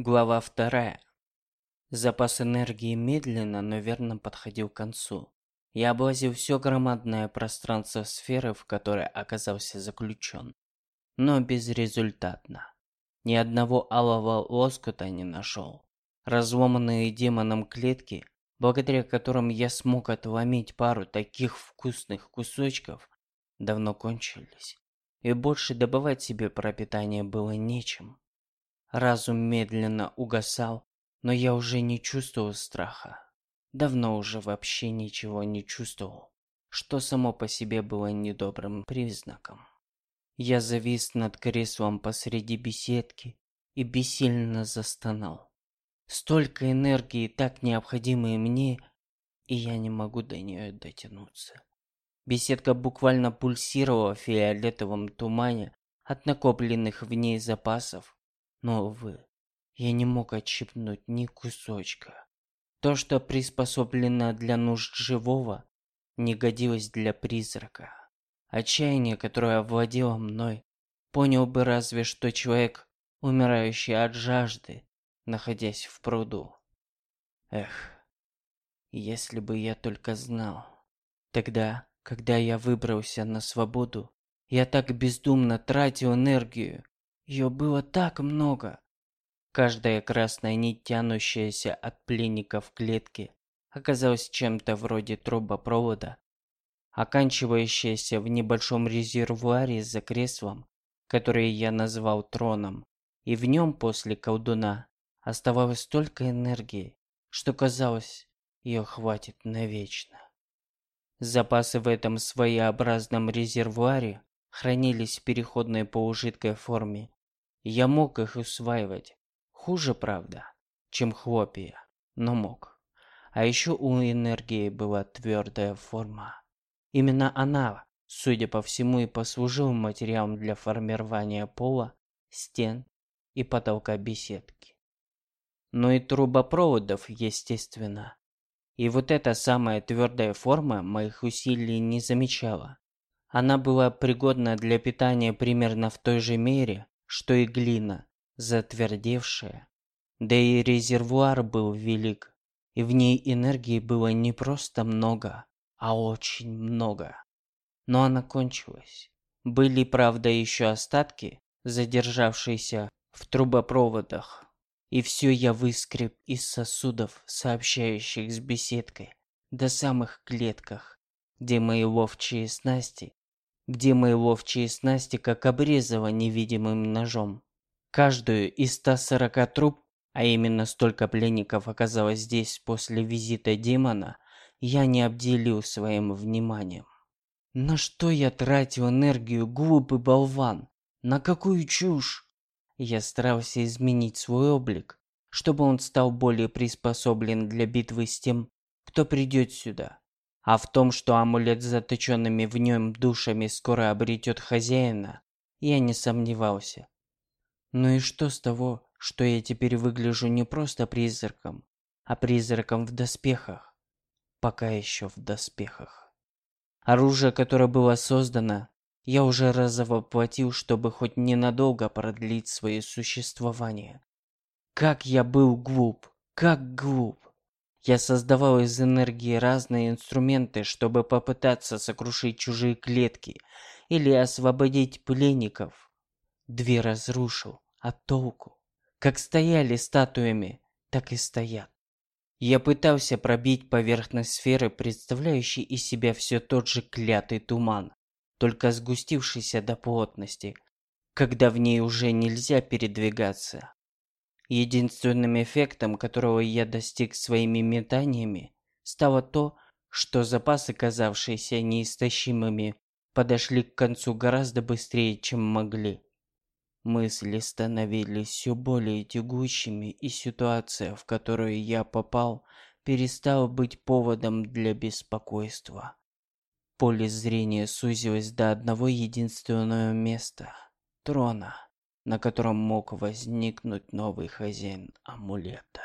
Глава вторая. Запас энергии медленно, но верно подходил к концу. Я облазил все громадное пространство сферы, в которой оказался заключен. Но безрезультатно. Ни одного алого лоскута не нашел. Разломанные демоном клетки, благодаря которым я смог отломить пару таких вкусных кусочков, давно кончились. И больше добывать себе пропитание было нечем. Разум медленно угасал, но я уже не чувствовал страха. Давно уже вообще ничего не чувствовал, что само по себе было недобрым признаком. Я завис над креслом посреди беседки и бессильно застонал. Столько энергии, так необходимой мне, и я не могу до нее дотянуться. Беседка буквально пульсировала в фиолетовом тумане от накопленных в ней запасов, но, увы, я не мог отщипнуть ни кусочка. То, что приспособлено для нужд живого, не годилось для призрака. Отчаяние, которое овладело мной, понял бы разве что человек, умирающий от жажды, находясь в пруду. Эх, если бы я только знал. Тогда, когда я выбрался на свободу, я так бездумно тратил энергию, ее было так много. Каждая красная нить, тянущаяся от пленников в клетке, оказалась чем-то вроде трубопровода, оканчивающаяся в небольшом резервуаре за креслом, который я назвал троном, и в нем после колдуна оставалось столько энергии, что казалось, ее хватит навечно. Запасы в этом своеобразном резервуаре хранились в переходной полужидкой форме я мог их усваивать. Хуже, правда, чем хлопья, но мог. А еще у энергии была твердая форма. Именно она, судя по всему, и послужила материалом для формирования пола, стен и потолка беседки. Но и трубопроводов, естественно. И вот эта самая твердая форма моих усилий не замечала. Она была пригодна для питания примерно в той же мере, что и глина, затвердевшая. Да и резервуар был велик, и в ней энергии было не просто много, а очень много. Но она кончилась. Были, правда, еще остатки, задержавшиеся в трубопроводах. И все я выскреб из сосудов, сообщающих с беседкой, до самых клетках, где мои ловчие снасти где мои ловчие снасти как обрезало невидимым ножом. Каждую из 140 труб, а именно столько пленников оказалось здесь после визита демона, я не обделил своим вниманием. На что я тратил энергию, глупый болван? На какую чушь? Я старался изменить свой облик, чтобы он стал более приспособлен для битвы с тем, кто придет сюда. А в том, что амулет с заточенными в нем душами скоро обретет хозяина, я не сомневался. Ну и что с того, что я теперь выгляжу не просто призраком, а призраком в доспехах? Пока еще в доспехах. Оружие, которое было создано, я уже разовоплотил, чтобы хоть ненадолго продлить свое существование. Как я был глуп, как глуп. Я создавал из энергии разные инструменты, чтобы попытаться сокрушить чужие клетки или освободить пленников. Две разрушил, а толку? Как стояли статуями, так и стоят. Я пытался пробить поверхность сферы, представляющей из себя все тот же клятый туман, только сгустившийся до плотности, когда в ней уже нельзя передвигаться. Единственным эффектом, которого я достиг своими метаниями, стало то, что запасы, казавшиеся неистощимыми, подошли к концу гораздо быстрее, чем могли. Мысли становились все более тягучими, и ситуация, в которую я попал, перестала быть поводом для беспокойства. Поле зрения сузилось до одного единственного места – трона на котором мог возникнуть новый хозяин амулета.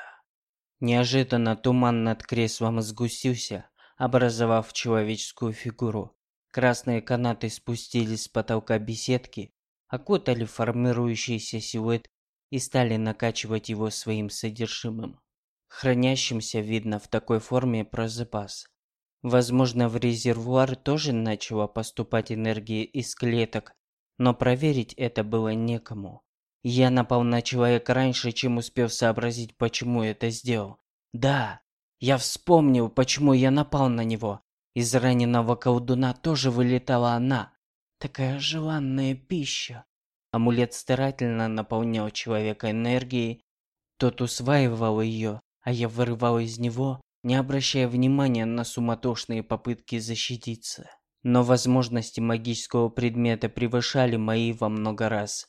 Неожиданно туман над креслом сгустился, образовав человеческую фигуру. Красные канаты спустились с потолка беседки, окутали формирующийся силуэт и стали накачивать его своим содержимым. Хранящимся, видно, в такой форме про запас. Возможно, в резервуар тоже начала поступать энергия из клеток, но проверить это было некому. Я напал на человека раньше, чем успел сообразить, почему это сделал. Да, я вспомнил, почему я напал на него. Из раненого колдуна тоже вылетала она. Такая желанная пища. Амулет старательно наполнял человека энергией. Тот усваивал ее, а я вырывал из него, не обращая внимания на суматошные попытки защититься. Но возможности магического предмета превышали мои во много раз.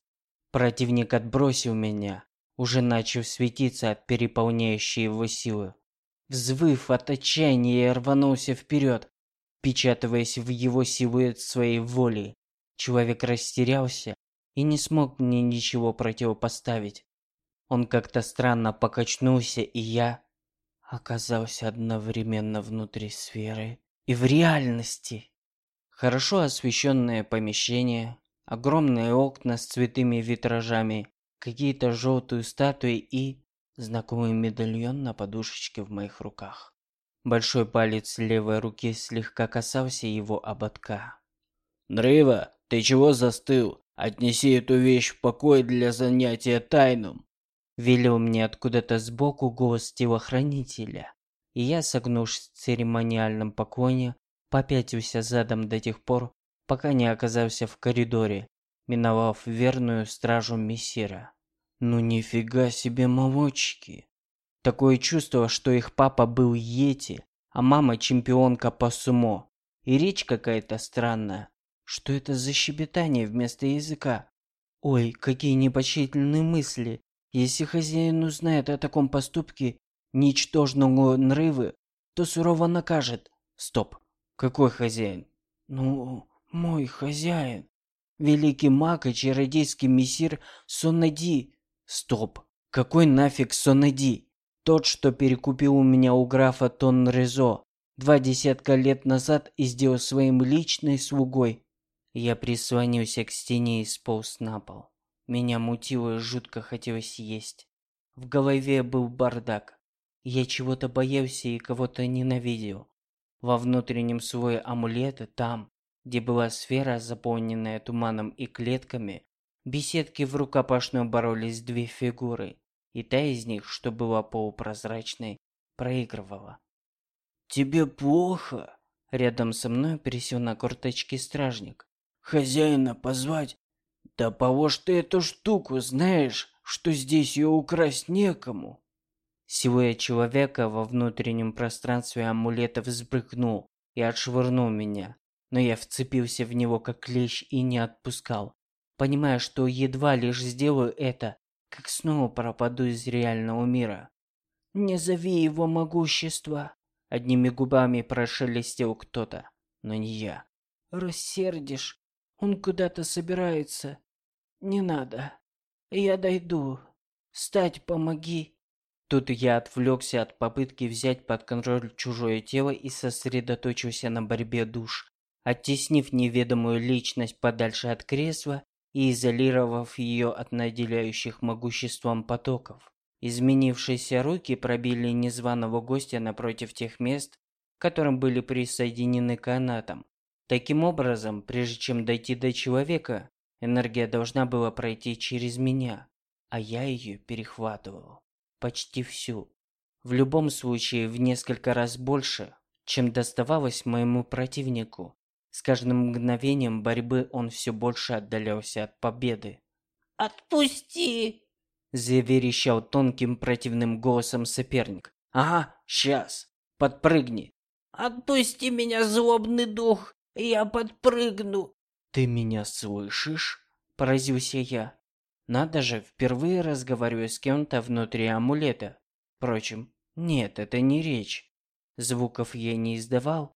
Противник отбросил меня, уже начав светиться от переполняющей его силы. Взвыв от отчаяния, я рванулся вперед, впечатываясь в его силуэт своей воли. Человек растерялся, и не смог мне ничего противопоставить. Он как-то странно покачнулся, и я оказался одновременно внутри сферы и в реальности. Хорошо освещенное помещение, огромные окна с цветными витражами, какие-то желтые статуи и знакомый медальон на подушечке в моих руках. Большой палец левой руки слегка касался его ободка. «Нрыва, ты чего застыл? Отнеси эту вещь в покой для занятия тайным. Велел мне откуда-то сбоку голос телохранителя. И я, согнувшись в церемониальном поклоне, попятился задом до тех пор, пока не оказался в коридоре, миновав верную стражу мессира. Ну нифига себе молочки. Такое чувство, что их папа был Йети, а мама чемпионка по сумо. И речь какая-то странная. Что это за щебетание вместо языка? Ой, какие непочтительные мысли. Если хозяин узнает о таком поступке ничтожного нрывы, то сурово накажет. Стоп. Какой хозяин? Ну, мой хозяин. Великий маг и чародейский мессир Сонади. Стоп. Какой нафиг Сонади? Тот, что перекупил у меня у графа Тонрезо два десятка лет назад и сделал своим личной слугой. Я прислонился к стене и сполз на пол. Меня мутило и жутко хотелось есть. В голове был бардак. Я чего-то боялся и кого-то ненавидел. Во внутреннем слое амулета, там, где была сфера, заполненная туманом и клетками, беседки в рукопашную боролись две фигуры, и та из них, что была полупрозрачной, проигрывала. «Тебе плохо?» Рядом со мной пересел на корточки стражник. Хозяина позвать? Да положь ты эту штуку, знаешь, что здесь ее украсть некому. Силуэт человека во внутреннем пространстве амулета взбрыкнул и отшвырнул меня, но я вцепился в него как клещ и не отпускал, понимая, что едва лишь сделаю это, как снова пропаду из реального мира. «Не зови его могущество!» Одними губами прошелестел кто-то, но не я. «Рассердишь, он куда-то собирается. Не надо. Я дойду. Стать помоги. Тут я отвлекся от попытки взять под контроль чужое тело и сосредоточился на борьбе душ, оттеснив неведомую личность подальше от кресла и изолировав ее от наделяющих могуществом потоков. Изменившиеся руки пробили незваного гостя напротив тех мест, к которым были присоединены канатом, Таким образом, прежде чем дойти до человека, энергия должна была пройти через меня, а я ее перехватывал. Почти всю. В любом случае, в несколько раз больше, чем доставалось моему противнику. С каждым мгновением борьбы он все больше отдалялся от победы. «Отпусти!» Заверещал тонким противным голосом соперник. «Ага, сейчас! Подпрыгни!» «Отпусти меня, злобный дух! Я подпрыгну. Ты меня слышишь? Поразился я. Надо же, впервые разговариваю с кем-то внутри амулета. Впрочем, нет, это не речь. Звуков я не издавал.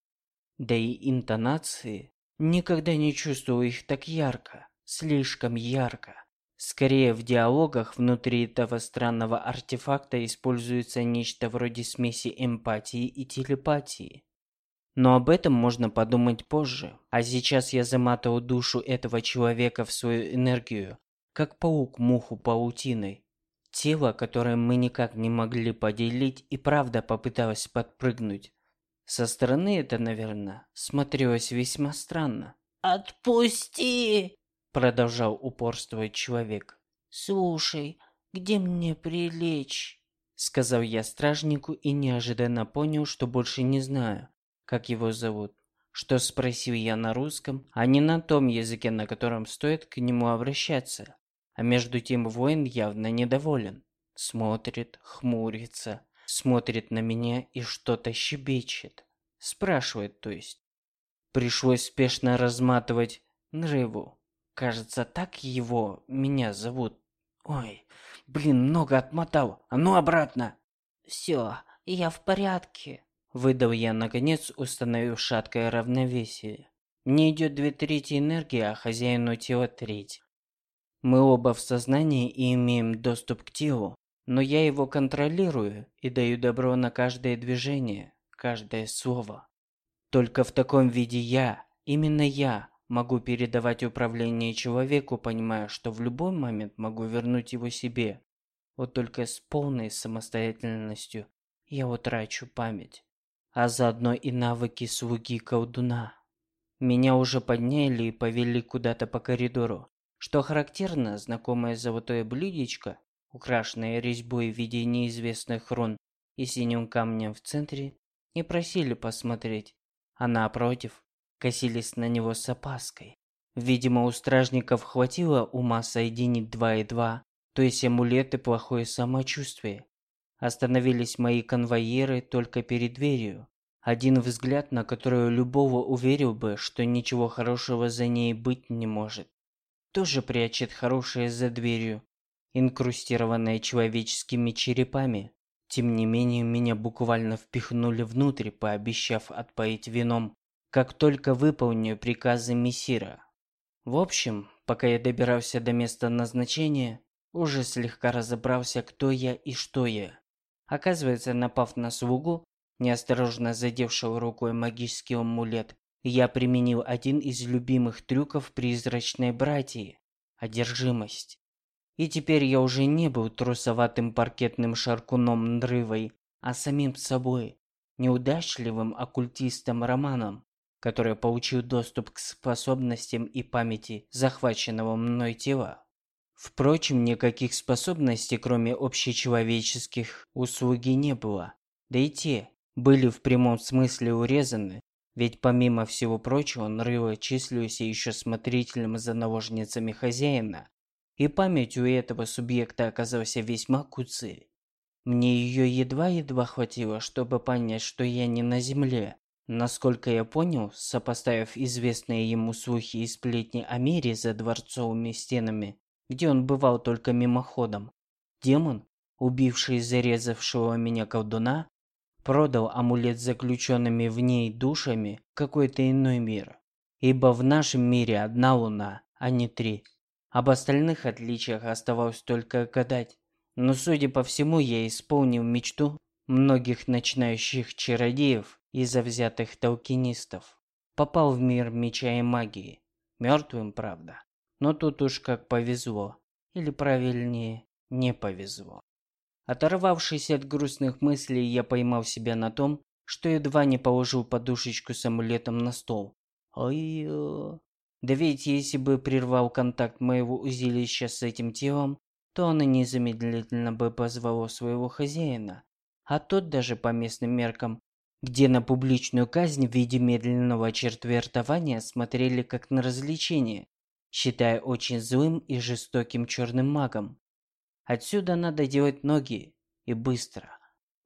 Да и интонации. Никогда не чувствовал их так ярко. Слишком ярко. Скорее, в диалогах внутри этого странного артефакта используется нечто вроде смеси эмпатии и телепатии. Но об этом можно подумать позже. А сейчас я заматывал душу этого человека в свою энергию, как паук муху паутиной. Тело, которое мы никак не могли поделить, и правда попыталось подпрыгнуть. Со стороны это, наверное, смотрелось весьма странно. «Отпусти!» – продолжал упорствовать человек. «Слушай, где мне прилечь?» – сказал я стражнику и неожиданно понял, что больше не знаю, как его зовут. Что спросил я на русском, а не на том языке, на котором стоит к нему обращаться. А между тем воин явно недоволен. Смотрит, хмурится, смотрит на меня и что-то щебечет. Спрашивает, то есть. Пришлось спешно разматывать Нрыву. Кажется, так его, меня зовут. Ой, блин, много отмотал. А ну обратно. Все, я в порядке. Выдал я, наконец, установив шаткое равновесие. Мне идет две трети энергии, а хозяину тела треть. Мы оба в сознании и имеем доступ к телу, но я его контролирую и даю добро на каждое движение, каждое слово. Только в таком виде я, именно я, могу передавать управление человеку, понимая, что в любой момент могу вернуть его себе. Вот только с полной самостоятельностью я утрачу память, а заодно и навыки слуги колдуна. Меня уже подняли и повели куда-то по коридору. Что характерно, знакомое золотое блюдечко украшенные резьбой в виде неизвестных рун и синим камнем в центре, не просили посмотреть, а напротив, косились на него с опаской. Видимо, у стражников хватило ума соединить два и два, то есть амулеты плохое самочувствие. Остановились мои конвоиры только перед дверью. Один взгляд, на который любого уверил бы, что ничего хорошего за ней быть не может. Тоже прячет хорошее за дверью, инкрустированная человеческими черепами. Тем не менее, меня буквально впихнули внутрь, пообещав отпоить вином, как только выполню приказы мессира. В общем, пока я добирался до места назначения, уже слегка разобрался, кто я и что я. Оказывается, напав на слугу, неосторожно задевшего рукой магический амулет, я применил один из любимых трюков призрачной братьи – одержимость. И теперь я уже не был трусоватым паркетным шаркуном Нрывой, а самим собой, неудачливым оккультистом Романом, который получил доступ к способностям и памяти захваченного мной тела. Впрочем, никаких способностей, кроме общечеловеческих, услуги не было. Да и те были в прямом смысле урезаны, ведь помимо всего прочего, Нрыва числился еще смотрителем за наложницами хозяина, и память у этого субъекта оказалась весьма куцей. Мне ее едва-едва хватило, чтобы понять, что я не на земле. Насколько я понял, сопоставив известные ему слухи и сплетни о мире за дворцовыми стенами, где он бывал только мимоходом, демон, убивший зарезавшего меня колдуна, продал амулет с заключенными в ней душами какой-то иной мир. Ибо в нашем мире одна луна, а не три. Об остальных отличиях оставалось только гадать. Но, судя по всему, я исполнил мечту многих начинающих чародеев и завзятых толкинистов. Попал в мир меча и магии. Мертвым, правда. Но тут уж как повезло. Или правильнее, не повезло. Оторвавшись от грустных мыслей, я поймал себя на том, что едва не положил подушечку с амулетом на стол. Ой-ой. Да ведь если бы прервал контакт моего узилища с этим телом, то оно незамедлительно бы позвало своего хозяина. А тот даже по местным меркам, где на публичную казнь в виде медленного четвертования смотрели как на развлечение, считая очень злым и жестоким черным магом. Отсюда надо делать ноги и быстро.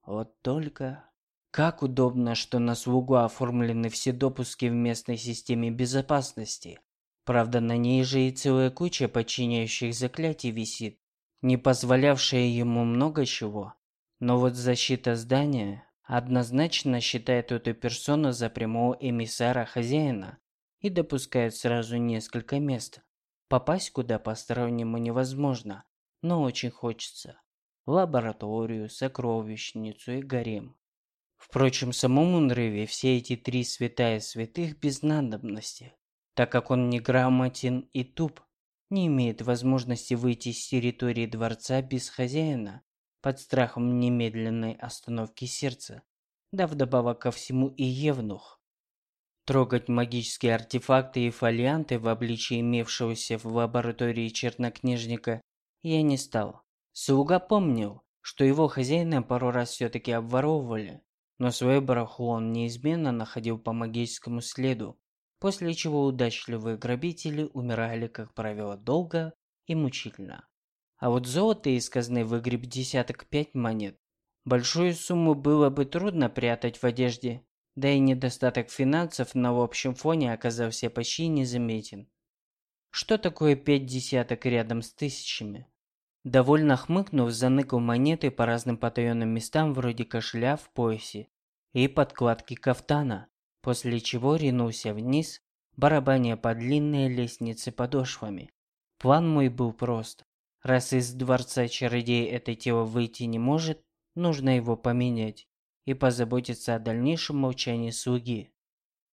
Вот только... Как удобно, что на слугу оформлены все допуски в местной системе безопасности. Правда, на ней же и целая куча подчиняющих заклятий висит, не позволявшая ему много чего. Но вот защита здания однозначно считает эту персону за прямого эмиссара хозяина и допускает сразу несколько мест. Попасть куда постороннему невозможно, но очень хочется. Лабораторию, сокровищницу и гарем. Впрочем, самому Нрыве все эти три святая святых без надобности, так как он неграмотен и туп. не имеет возможности выйти с территории дворца без хозяина под страхом немедленной остановки сердца. Да вдобавок ко всему и евнух. Трогать магические артефакты и фолианты в обличии имевшегося в лаборатории чернокнижника я не стал. Слуга помнил, что его хозяина пару раз все-таки обворовывали, но свое барахло он неизменно находил по магическому следу, после чего удачливые грабители умирали, как правило, долго и мучительно. А вот золото из казны выгреб десяток пять монет. Большую сумму было бы трудно прятать в одежде, да и недостаток финансов на общем фоне оказался почти незаметен. Что такое пять десяток рядом с тысячами? Довольно хмыкнув, заныкал монеты по разным потаенным местам вроде кошеля в поясе и подкладки кафтана, после чего ринулся вниз, барабаня по длинной лестнице подошвами. План мой был прост. Раз из дворца чародей это тело выйти не может, нужно его поменять и позаботиться о дальнейшем молчании слуги.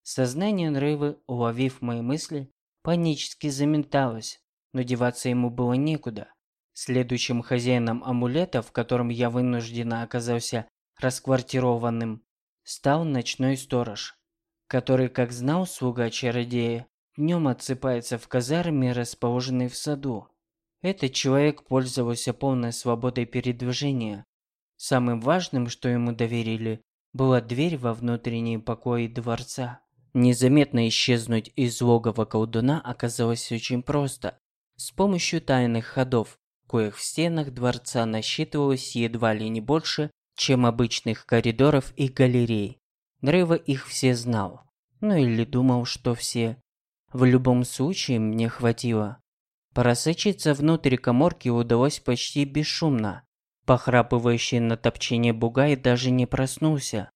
Сознание Нрывы, уловив мои мысли, панически заметалось, но деваться ему было некуда. Следующим хозяином амулета, в котором я вынужденно оказался расквартированным, стал ночной сторож, который, как знал слуга чародея, днем отсыпается в казарме, расположенной в саду. Этот человек пользовался полной свободой передвижения, Самым важным, что ему доверили, была дверь во внутренние покои дворца. Незаметно исчезнуть из логова колдуна оказалось очень просто. С помощью тайных ходов, коих в стенах дворца насчитывалось едва ли не больше, чем обычных коридоров и галерей. Дрыва их все знал. Ну или думал, что все. В любом случае, мне хватило. Просочиться внутрь коморки удалось почти бесшумно. Похрапывающий на топчине бугай даже не проснулся.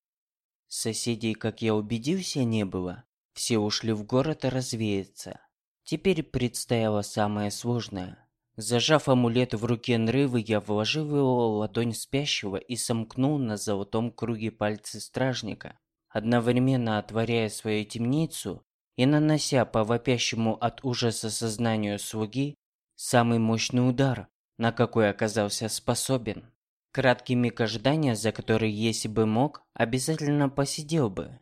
Соседей, как я убедился, не было. Все ушли в город развеяться. Теперь предстояло самое сложное. Зажав амулет в руке Нрывы, я вложил его ладонь спящего и сомкнул на золотом круге пальцы стражника, одновременно отворяя свою темницу и нанося по вопящему от ужаса сознанию слуги самый мощный удар, на какой оказался способен. Краткий миг ожидания, за который, если бы мог, обязательно посидел бы.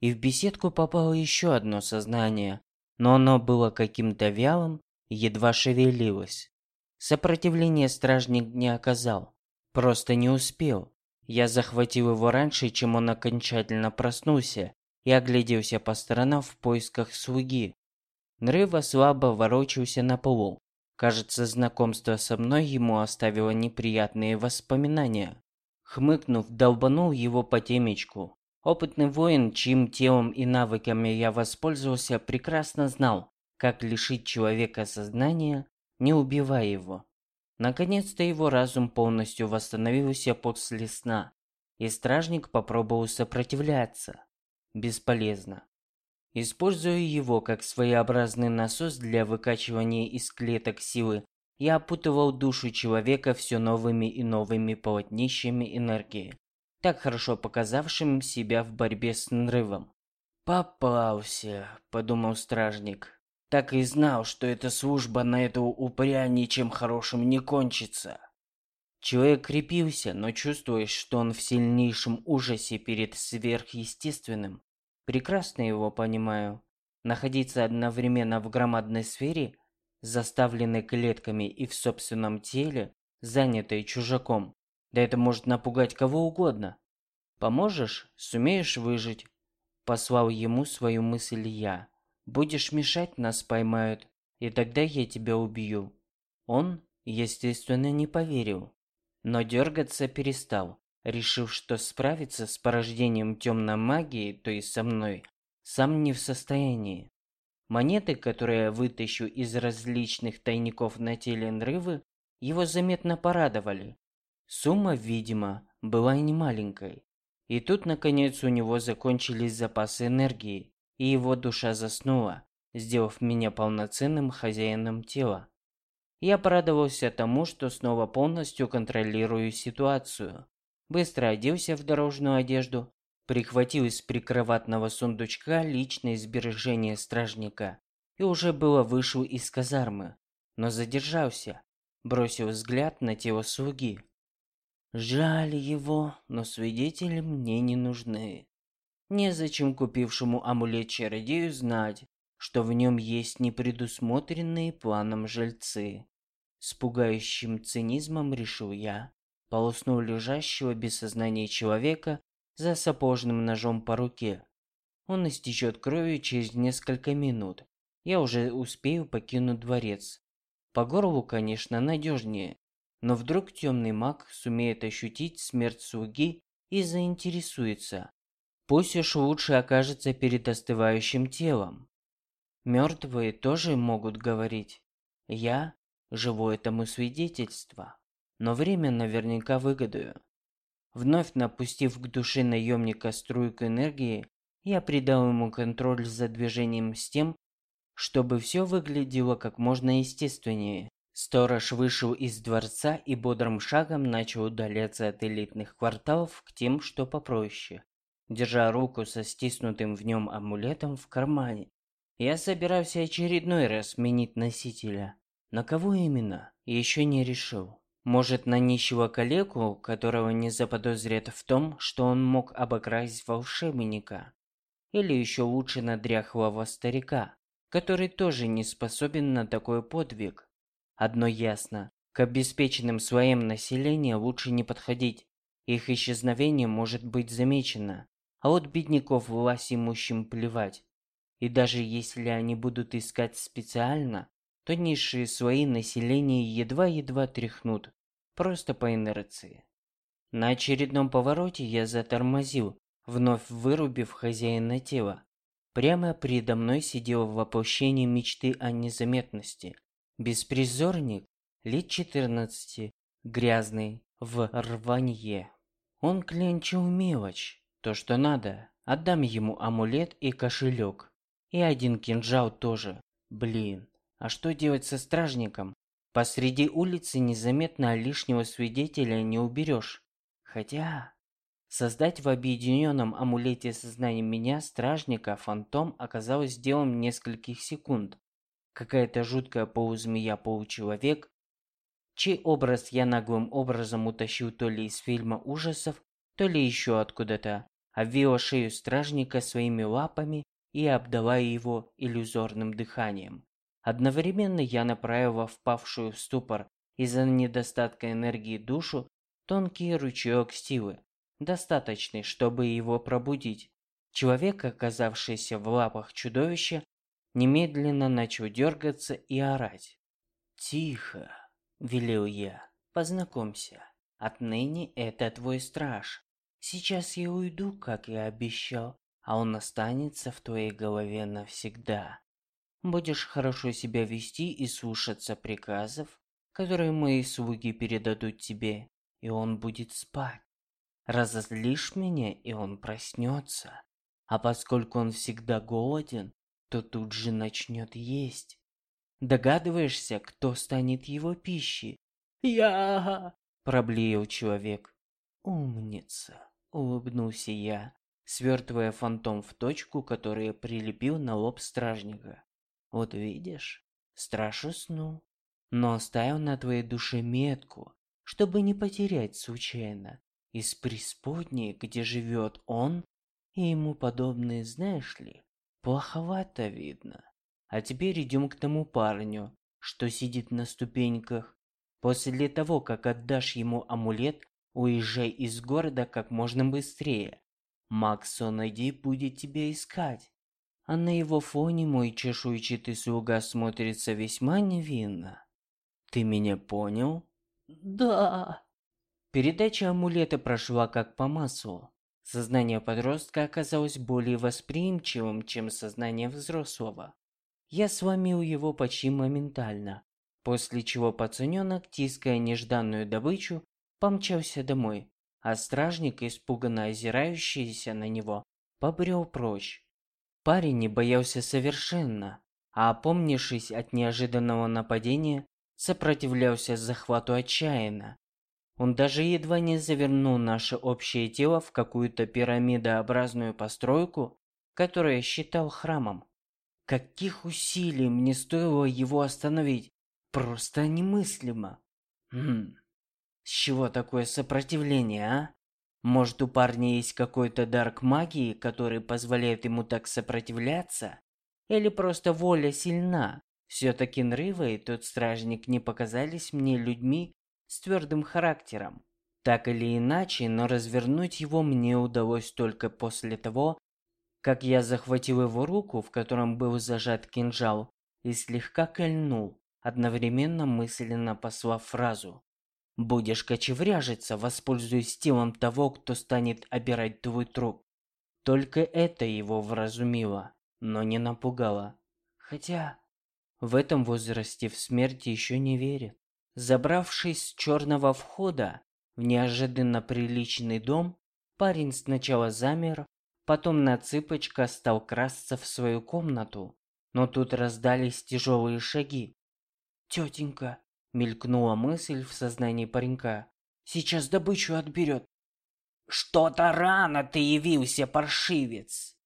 И в беседку попало еще одно сознание, но оно было каким-то вялым едва шевелилось. Сопротивления стражник не оказал, просто не успел. Я захватил его раньше, чем он окончательно проснулся, и огляделся по сторонам в поисках слуги. Нрыва слабо ворочался на полу, Кажется, знакомство со мной ему оставило неприятные воспоминания. Хмыкнув, долбанул его по темечку. Опытный воин, чьим телом и навыками я воспользовался, прекрасно знал, как лишить человека сознания, не убивая его. Наконец-то его разум полностью восстановился после сна, и стражник попробовал сопротивляться. Бесполезно. Используя его как своеобразный насос для выкачивания из клеток силы, я опутывал душу человека все новыми и новыми полотнищами энергии, так хорошо показавшим себя в борьбе с нрывом. «Попался», — подумал стражник. «Так и знал, что эта служба на этого упыря ничем хорошим не кончится». Человек крепился, но чувствуешь, что он в сильнейшем ужасе перед сверхъестественным, Прекрасно его понимаю. Находиться одновременно в громадной сфере, заставленной клетками и в собственном теле, занятой чужаком, да это может напугать кого угодно. Поможешь, сумеешь выжить. Послал ему свою мысль я. Будешь мешать, нас поймают, и тогда я тебя убью. Он, естественно, не поверил, но дергаться перестал решив, что справиться с порождением темной магии, то есть со мной, сам не в состоянии. Монеты, которые я вытащу из различных тайников на теле Нрывы, его заметно порадовали. Сумма, видимо, была не маленькой. И тут, наконец, у него закончились запасы энергии, и его душа заснула, сделав меня полноценным хозяином тела. Я порадовался тому, что снова полностью контролирую ситуацию быстро оделся в дорожную одежду, прихватил из прикроватного сундучка личные сбережения стражника и уже было вышел из казармы. но задержался, бросил взгляд на тело слуги. Жаль его, но свидетели мне не нужны. Незачем купившему амулет чародею знать, что в нем есть непредусмотренные планом жильцы. С пугающим цинизмом решил я, полоснул лежащего без сознания человека за сапожным ножом по руке. Он истечет кровью через несколько минут. Я уже успею покинуть дворец. По горлу, конечно, надежнее, но вдруг темный маг сумеет ощутить смерть слуги и заинтересуется. Пусть уж лучше окажется перед остывающим телом. Мертвые тоже могут говорить. Я живу этому свидетельство, но время наверняка выгодую. Вновь напустив к душе наемника струйку энергии, я придал ему контроль за движением с тем, чтобы все выглядело как можно естественнее. Сторож вышел из дворца и бодрым шагом начал удаляться от элитных кварталов к тем, что попроще. Держа руку со стиснутым в нем амулетом в кармане, я собирался очередной раз сменить носителя. На кого именно, еще не решил. Может, на нищего коллегу, которого не заподозрят в том, что он мог обокрасть волшебника. Или еще лучше на дряхлого старика, который тоже не способен на такой подвиг. Одно ясно, к обеспеченным своим населению лучше не подходить. Их исчезновение может быть замечено, а вот бедняков власть имущим плевать. И даже если они будут искать специально, то низшие свои населения едва-едва тряхнут, просто по инерции. На очередном повороте я затормозил, вновь вырубив хозяина тела. Прямо передо мной сидел воплощение мечты о незаметности. Беспризорник, лет 14, грязный, в рванье. Он клянчил мелочь, то что надо. Отдам ему амулет и кошелек. И один кинжал тоже. Блин, а что делать со стражником? Посреди улицы незаметно лишнего свидетеля не уберешь. Хотя... Создать в объединенном амулете сознания меня, стражника, фантом оказалось делом нескольких секунд. Какая-то жуткая полузмея-получеловек, чей образ я наглым образом утащил то ли из фильма ужасов, то ли еще откуда-то, обвила шею стражника своими лапами и обдала его иллюзорным дыханием. Одновременно я направила впавшую в ступор из-за недостатка энергии душу тонкий ручеек силы, достаточный, чтобы его пробудить. Человек, оказавшийся в лапах чудовища, немедленно начал дергаться и орать. «Тихо!» – велел я. «Познакомься. Отныне это твой страж. Сейчас я уйду, как я обещал, а он останется в твоей голове навсегда. Будешь хорошо себя вести и слушаться приказов, которые мои слуги передадут тебе, и он будет спать. Разозлишь меня, и он проснется. А поскольку он всегда голоден, то тут же начнет есть. Догадываешься, кто станет его пищей? Я! Проблеял человек. Умница, улыбнулся я, свертывая фантом в точку, которую прилепил на лоб стражника. Вот видишь, страж уснул, но оставил на твоей душе метку, чтобы не потерять случайно. Из преисподней, где живет он и ему подобные, знаешь ли, плоховато видно. А теперь идем к тому парню, что сидит на ступеньках. После того, как отдашь ему амулет, уезжай из города как можно быстрее. Макс Сонадей будет тебя искать. А на его фоне мой чешуйчатый слуга смотрится весьма невинно. Ты меня понял? Да. Передача амулета прошла как по маслу. Сознание подростка оказалось более восприимчивым, чем сознание взрослого. Я сломил его почти моментально, после чего пацаненок, тиская нежданную добычу, помчался домой а стражник, испуганно озирающийся на него, побрел прочь. Парень не боялся совершенно, а опомнившись от неожиданного нападения, сопротивлялся захвату отчаянно. Он даже едва не завернул наше общее тело в какую-то пирамидообразную постройку, которую считал храмом. Каких усилий мне стоило его остановить, Просто немыслимо. Хм. С чего такое сопротивление, а? Может, у парня есть какой-то дар к магии, который позволяет ему так сопротивляться? Или просто воля сильна? Все-таки Нрыва и тот стражник не показались мне людьми с твердым характером. Так или иначе, но развернуть его мне удалось только после того, как я захватил его руку, в котором был зажат кинжал, и слегка кольнул, одновременно мысленно послав фразу «Будешь кочевряжиться, воспользуясь телом того, кто станет обирать твой труп». Только это его вразумило, но не напугало. Хотя в этом возрасте в смерть еще не верят. Забравшись с черного входа в неожиданно приличный дом, парень сначала замер, потом на цыпочках стал красться в свою комнату. Но тут раздались тяжелые шаги. «Тетенька!» – мелькнула мысль в сознании паренька. «Сейчас добычу отберет!» «Что-то рано ты явился, паршивец!»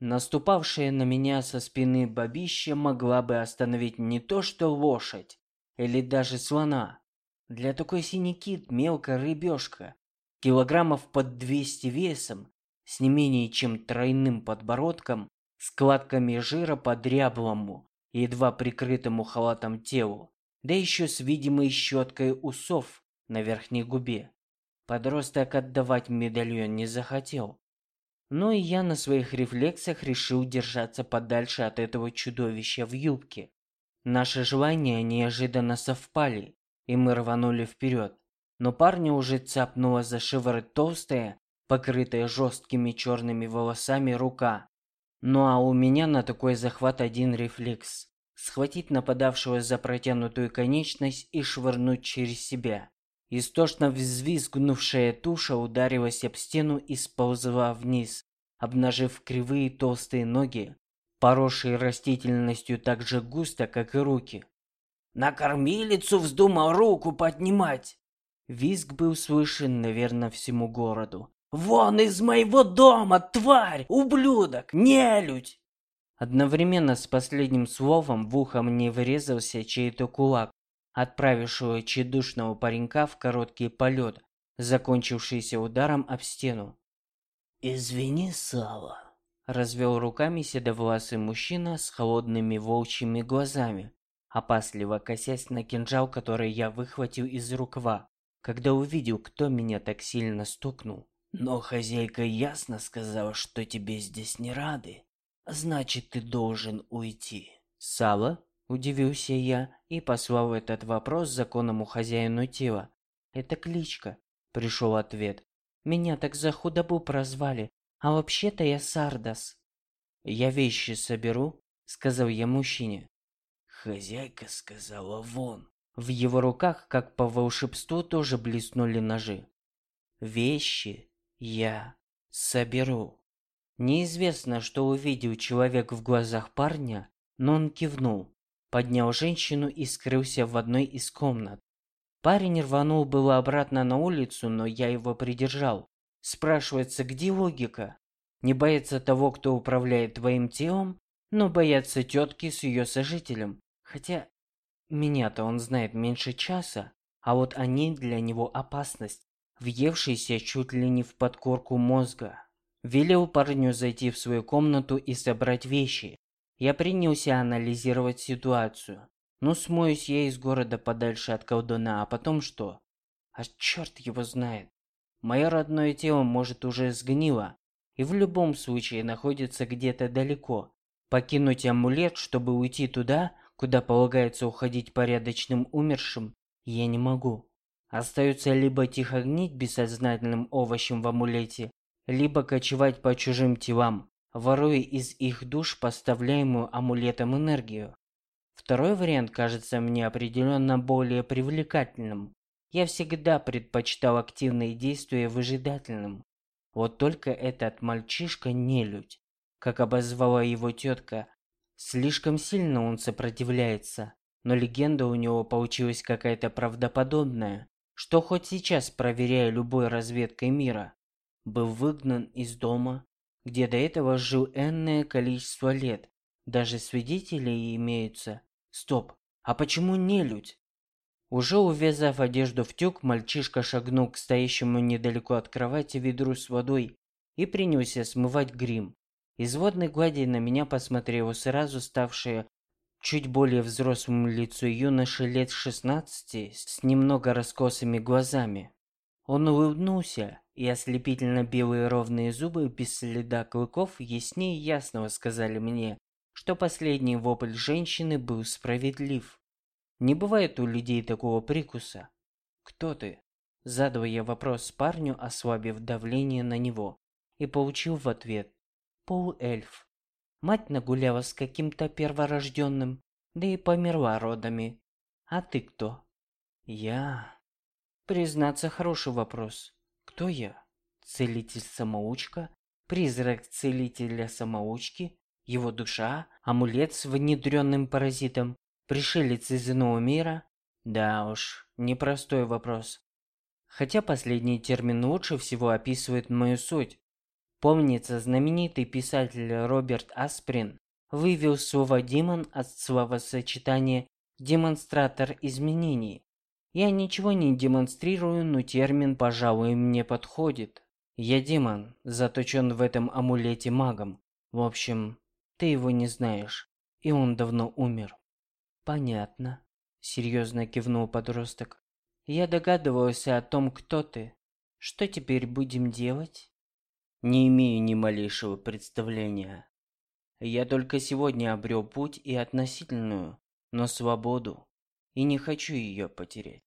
Наступавшая на меня со спины бабища могла бы остановить не то что лошадь, или даже слона. Для такой синекит мелкая рыбешка, килограммов под 200 весом, с не менее чем тройным подбородком, складками жира по дряблому, едва прикрытому халатом телу, да еще с видимой щеткой усов на верхней губе. Подросток отдавать медальон не захотел. Но и я на своих рефлексах решил держаться подальше от этого чудовища в юбке. Наши желания неожиданно совпали, и мы рванули вперед. Но парня уже цапнула за шиворот толстая, покрытая жесткими черными волосами рука. Ну а у меня на такой захват один рефлекс. Схватить нападавшего за протянутую конечность и швырнуть через себя. Истошно взвизгнувшая туша ударилась об стену и сползла вниз, обнажив кривые толстые ноги, поросшие растительностью так же густо, как и руки. «На кормилицу вздумал руку поднимать!» Визг был слышен, наверное, всему городу. «Вон из моего дома, тварь! Ублюдок! Нелюдь!» Одновременно с последним словом в ухо мне врезался чей-то кулак, отправившего тщедушного паренька в короткий полет, закончившийся ударом об стену. «Извини, Сава», — развел руками седовласый мужчина с холодными волчьими глазами, опасливо косясь на кинжал, который я выхватил из рукава, когда увидел, кто меня так сильно стукнул. «Но хозяйка ясно сказала, что тебе здесь не рады. Значит, ты должен уйти». «Сало?» Удивился я и послал этот вопрос законному хозяину тела. Это кличка. Пришел ответ. Меня так за худобу прозвали, а вообще-то я Сардас. Я вещи соберу, сказал я мужчине. Хозяйка сказала вон. В его руках, как по волшебству, тоже блеснули ножи. Вещи я соберу. Неизвестно, что увидел человек в глазах парня, но он кивнул поднял женщину и скрылся в одной из комнат. Парень рванул было обратно на улицу, но я его придержал. Спрашивается, где логика? Не бояться того, кто управляет твоим телом, но бояться тетки с ее сожителем. Хотя меня-то он знает меньше часа, а вот они для него опасность, въевшийся чуть ли не в подкорку мозга. Велел парню зайти в свою комнату и собрать вещи. Я принялся анализировать ситуацию. Ну, смоюсь я из города подальше от колдуна, а потом что? А черт его знает. Мое родное тело, может, уже сгнило. И в любом случае находится где-то далеко. Покинуть амулет, чтобы уйти туда, куда полагается уходить порядочным умершим, я не могу. Остается либо тихо гнить бессознательным овощем в амулете, либо кочевать по чужим телам, воруя из их душ поставляемую амулетом энергию. Второй вариант кажется мне определенно более привлекательным. Я всегда предпочитал активные действия выжидательным. Вот только этот мальчишка нелюдь, как обозвала его тетка. Слишком сильно он сопротивляется, но легенда у него получилась какая-то правдоподобная, что хоть сейчас, проверяя любой разведкой мира, был выгнан из дома, где до этого жил энное количество лет. Даже свидетели имеются. Стоп, А почему не людь? Уже увязав одежду в тюк, мальчишка шагнул к стоящему недалеко от кровати ведру с водой и принялся смывать грим. Из водной глади на меня посмотрело сразу ставшее чуть более взрослым лицо юноши лет 16 с немного раскосыми глазами. Он улыбнулся, и ослепительно белые ровные зубы без следа клыков яснее ясного сказали мне, что последний вопль женщины был справедлив. Не бывает у людей такого прикуса. «Кто ты?» Задал я вопрос парню, ослабив давление на него, и получил в ответ «Полуэльф». Мать нагуляла с каким-то перворожденным, да и померла родами. А ты кто? Я... Признаться, хороший вопрос. Кто я? Целитель-самоучка? Призрак целителя-самоучки? Его душа? Амулет с внедренным паразитом? Пришелец из иного мира? Да уж, непростой вопрос. Хотя последний термин лучше всего описывает мою суть. Помнится, знаменитый писатель Роберт Асприн вывел слово «демон» от словосочетания «демонстратор изменений». Я ничего не демонстрирую, но термин, пожалуй, мне подходит. Я демон, заточен в этом амулете магом. В общем, ты его не знаешь, и он давно умер. «Понятно», — серьезно кивнул подросток. «Я догадывался о том, кто ты. Что теперь будем делать?» «Не имею ни малейшего представления. Я только сегодня обрел путь и относительную, но свободу, и не хочу ее потерять.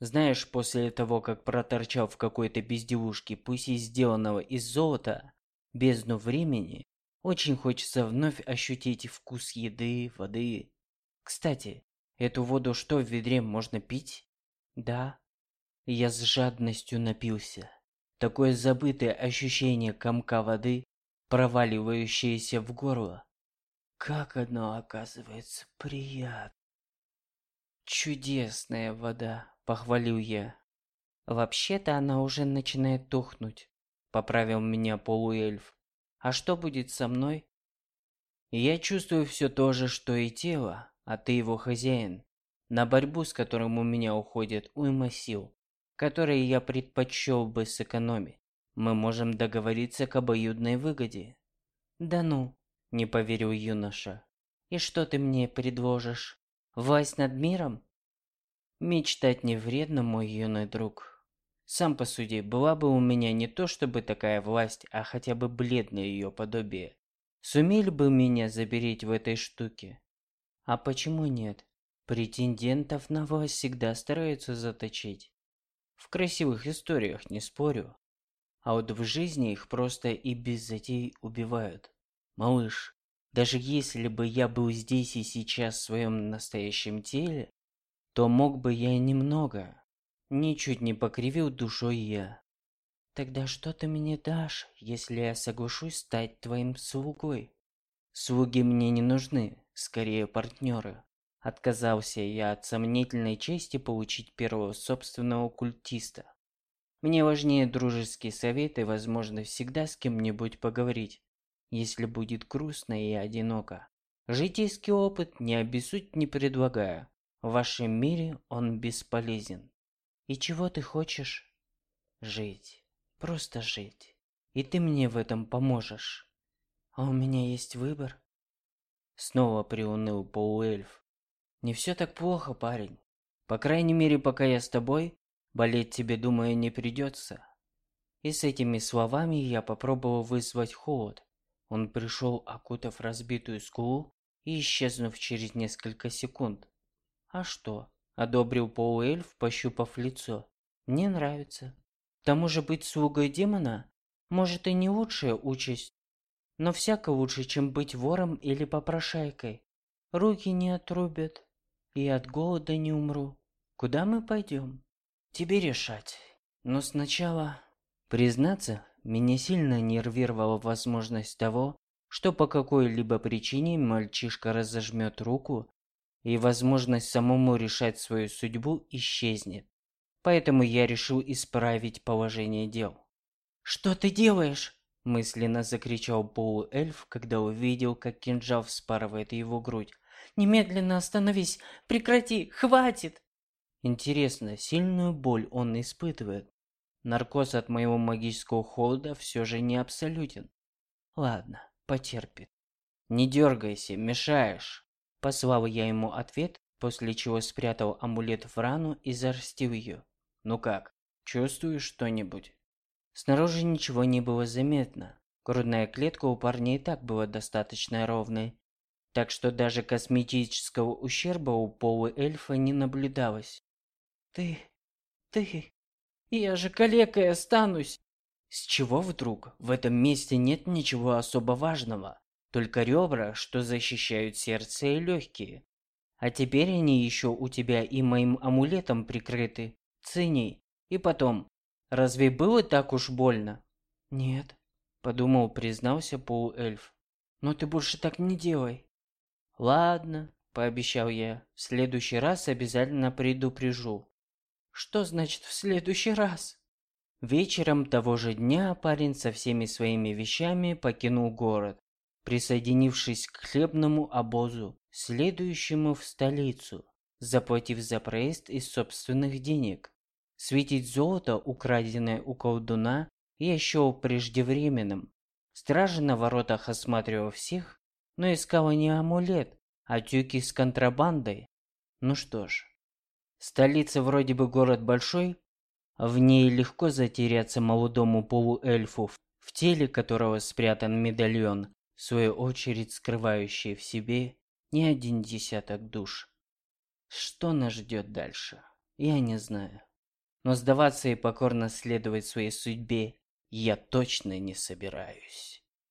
Знаешь, после того, как проторчал в какой-то безделушке, пусть и сделанного из золота, бездну времени, очень хочется вновь ощутить вкус еды, воды, кстати, эту воду что в ведре можно пить? Да. Я с жадностью напился. Такое забытое ощущение комка воды, проваливающееся в горло. Как оно оказывается приятно. Чудесная вода, похвалил я. Вообще-то она уже начинает тухнуть, поправил меня полуэльф. А что будет со мной? Я чувствую все то же, что и тело, а ты его хозяин, на борьбу с которым у меня уходит уйма сил, которые я предпочел бы сэкономить. Мы можем договориться к обоюдной выгоде. Да ну, не поверил юноша. И что ты мне предложишь? Власть над миром? Мечтать не вредно, мой юный друг. Сам посуди, была бы у меня не то чтобы такая власть, а хотя бы бледное ее подобие. Сумели бы меня заберить в этой штуке? А почему нет? Претендентов на власть всегда стараются заточить. В красивых историях не спорю. А вот в жизни их просто и без затей убивают. Малыш, даже если бы я был здесь и сейчас в своем настоящем теле, то мог бы я немного. Ничуть не покривил душой я. Тогда что ты мне дашь, если я соглашусь стать твоим слугой? Слуги мне не нужны скорее партнеры. Отказался я от сомнительной чести получить первого собственного культиста. Мне важнее дружеские советы и возможность всегда с кем-нибудь поговорить, если будет грустно и одиноко. Житейский опыт не обессудь не предлагаю. В вашем мире он бесполезен. И чего ты хочешь? Жить. Просто жить. И ты мне в этом поможешь. А у меня есть выбор. Снова приуныл полуэльф. Не все так плохо, парень. По крайней мере, пока я с тобой, болеть тебе, думаю, не придется. И с этими словами я попробовал вызвать холод. Он пришел, окутав разбитую скулу и исчезнув через несколько секунд. А что? Одобрил полуэльф, пощупав лицо. Мне нравится. К тому же быть слугой демона, может и не лучшая участь, но всяко лучше, чем быть вором или попрошайкой. Руки не отрубят, и от голода не умру. Куда мы пойдем? Тебе решать. Но сначала... Признаться, меня сильно нервировала возможность того, что по какой-либо причине мальчишка разожмет руку, и возможность самому решать свою судьбу исчезнет. Поэтому я решил исправить положение дел. «Что ты делаешь?» Мысленно закричал полуэльф, когда увидел, как кинжал вспарывает его грудь. Немедленно остановись! Прекрати! Хватит!» Интересно, сильную боль он испытывает? Наркоз от моего магического холода все же не абсолютен. Ладно, потерпит. Не дергайся, мешаешь. Послал я ему ответ, после чего спрятал амулет в рану и зарастил ее. Ну как, чувствуешь что-нибудь? Снаружи ничего не было заметно. Грудная клетка у парня и так была достаточно ровной, так что даже косметического ущерба у полуэльфа не наблюдалось. «Ты... ты... я же калекой останусь!» С чего вдруг? В этом месте нет ничего особо важного. Только ребра, что защищают сердце и легкие. А теперь они еще у тебя и моим амулетом прикрыты. Цени. И потом, разве было так уж больно? Нет, подумал, признался полуэльф. Но ты больше так не делай. Ладно, пообещал я. В следующий раз обязательно предупрежу. Что значит в следующий раз? Вечером того же дня парень со всеми своими вещами покинул город, присоединившись к хлебному обозу, следующему в столицу, заплатив за проезд из собственных денег. Светить золото, украденное у колдуна, я счел преждевременным. Стража на воротах осматривал всех, но искала не амулет, а тюки с контрабандой. Ну что ж, столица вроде бы город большой, в ней легко затеряться молодому полуэльфу, в теле которого спрятан медальон, в свою очередь скрывающий в себе не один десяток душ. Что нас ждет дальше, я не знаю. Но сдаваться и покорно следовать своей судьбе я точно не собираюсь.